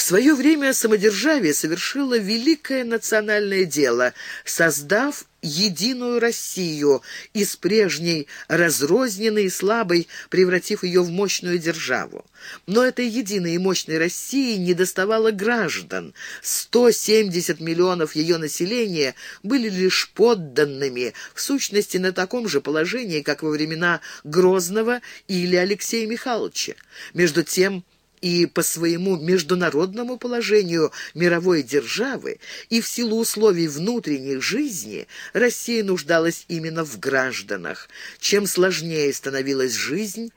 В свое время самодержавие совершило великое национальное дело, создав единую Россию, из прежней разрозненной и слабой, превратив ее в мощную державу. Но этой единой и мощной России недоставало граждан. 170 миллионов ее населения были лишь подданными, в сущности на таком же положении, как во времена Грозного или Алексея Михайловича. Между тем, и по своему международному положению мировой державы, и в силу условий внутренней жизни Россия нуждалась именно в гражданах. Чем сложнее становилась жизнь,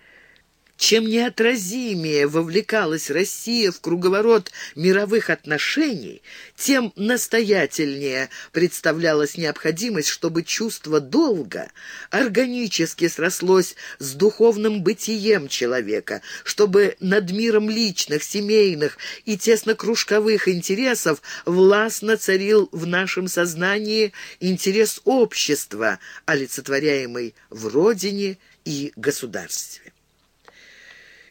чем неотразимее вовлекалась Россия в круговорот мировых отношений, тем настоятельнее представлялась необходимость, чтобы чувство долга органически срослось с духовным бытием человека, чтобы над миром личных, семейных и тесно-кружковых интересов властно царил в нашем сознании интерес общества, олицетворяемый в родине и государстве.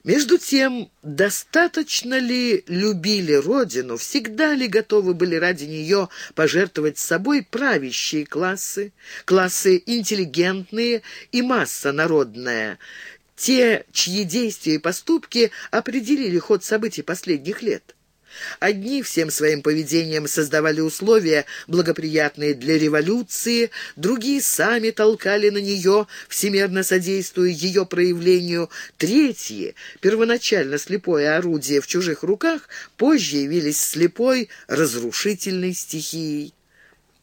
Между тем, достаточно ли любили родину, всегда ли готовы были ради нее пожертвовать собой правящие классы, классы интеллигентные и масса народная, те, чьи действия и поступки определили ход событий последних лет? Одни всем своим поведением создавали условия, благоприятные для революции, другие сами толкали на нее, всемерно содействуя ее проявлению, третьи, первоначально слепое орудие в чужих руках, позже явились слепой разрушительной стихией.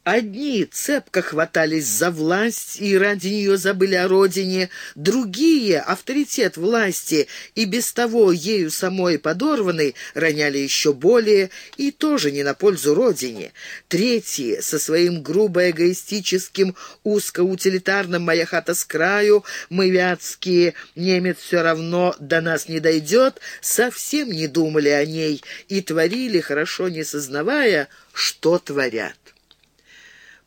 Одни цепко хватались за власть и ради нее забыли о родине, другие — авторитет власти, и без того ею самой подорванный, роняли еще более и тоже не на пользу родине. Третьи, со своим грубо эгоистическим, узкоутилитарным «моя хата с краю», «мы вятские, немец все равно до нас не дойдет», совсем не думали о ней и творили, хорошо не сознавая, что творят.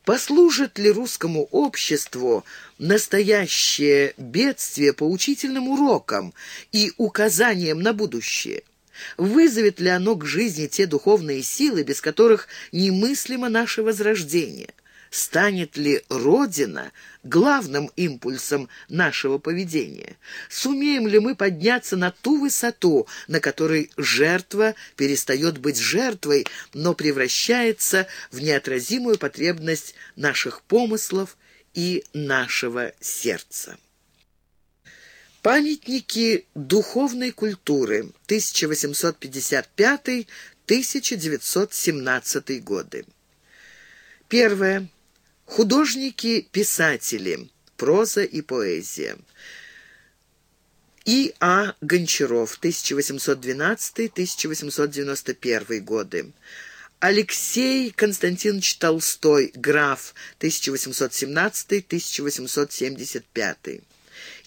Послужит ли русскому обществу настоящее бедствие поучительным уроком и указанием на будущее? Вызовет ли оно к жизни те духовные силы, без которых немыслимо наше возрождение? Станет ли Родина главным импульсом нашего поведения? Сумеем ли мы подняться на ту высоту, на которой жертва перестает быть жертвой, но превращается в неотразимую потребность наших помыслов и нашего сердца? Памятники духовной культуры 1855-1917 годы. Первое. Художники-писатели. Проза и поэзия. И. А. Гончаров, 1812-1891 годы. Алексей Константинович Толстой, граф, 1817-1875.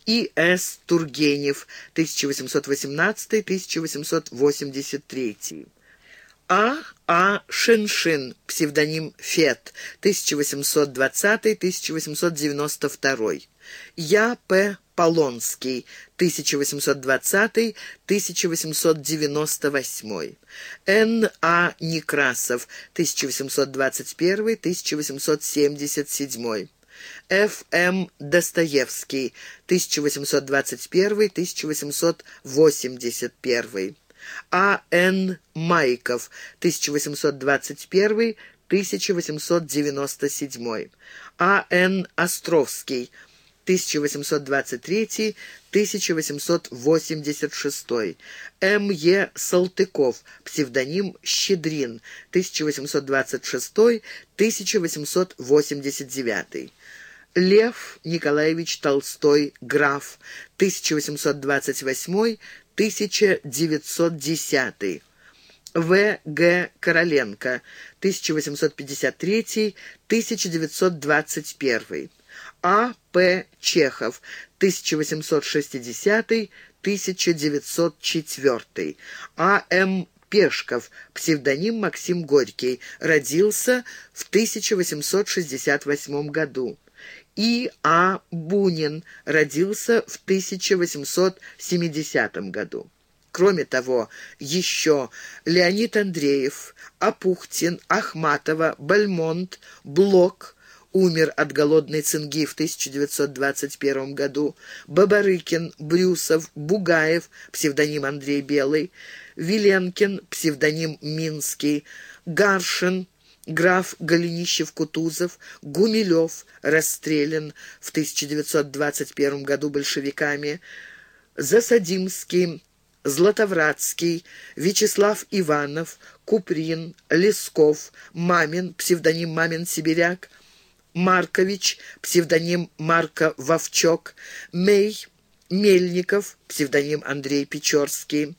И. С. Тургенев, 1818-1883. А. А. Шиншин, псевдоним Фет, 1820-1892. Я. П. Полонский, 1820-1898. Н. А. Некрасов, 1821-1877. Ф. М. Достоевский, 1821-1881. А. Н. Майков, 1821-1897. А. Н. Островский, 1823-1886. М. Е. Салтыков, псевдоним Щедрин, 1826-1889. Лев Николаевич Толстой, граф, 1828 1910. В. Г. Короленко, 1853-1921. А. П. Чехов, 1860-1904. А. М. Пешков, псевдоним Максим Горький, родился в 1868 году. И. А. Бунин родился в 1870 году. Кроме того, еще Леонид Андреев, Апухтин, Ахматова, Бальмонт, Блок умер от голодной цинги в 1921 году, Бабарыкин, Брюсов, Бугаев, псевдоним Андрей Белый, Виленкин, псевдоним Минский, Гаршин, граф Голенищев-Кутузов, Гумилев, расстрелян в 1921 году большевиками, Засадимский, Златовратский, Вячеслав Иванов, Куприн, Лесков, Мамин, псевдоним Мамин-Сибиряк, Маркович, псевдоним Марка Вовчок, Мей, Мельников, псевдоним Андрей Печорский,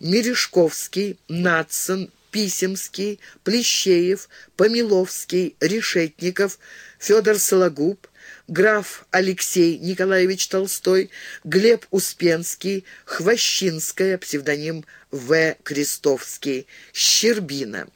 Мережковский, Нацин, Писемский, Плещеев, Помиловский, Решетников, Федор Сологуб, граф Алексей Николаевич Толстой, Глеб Успенский, Хвощинская, псевдоним В. Крестовский, Щербина.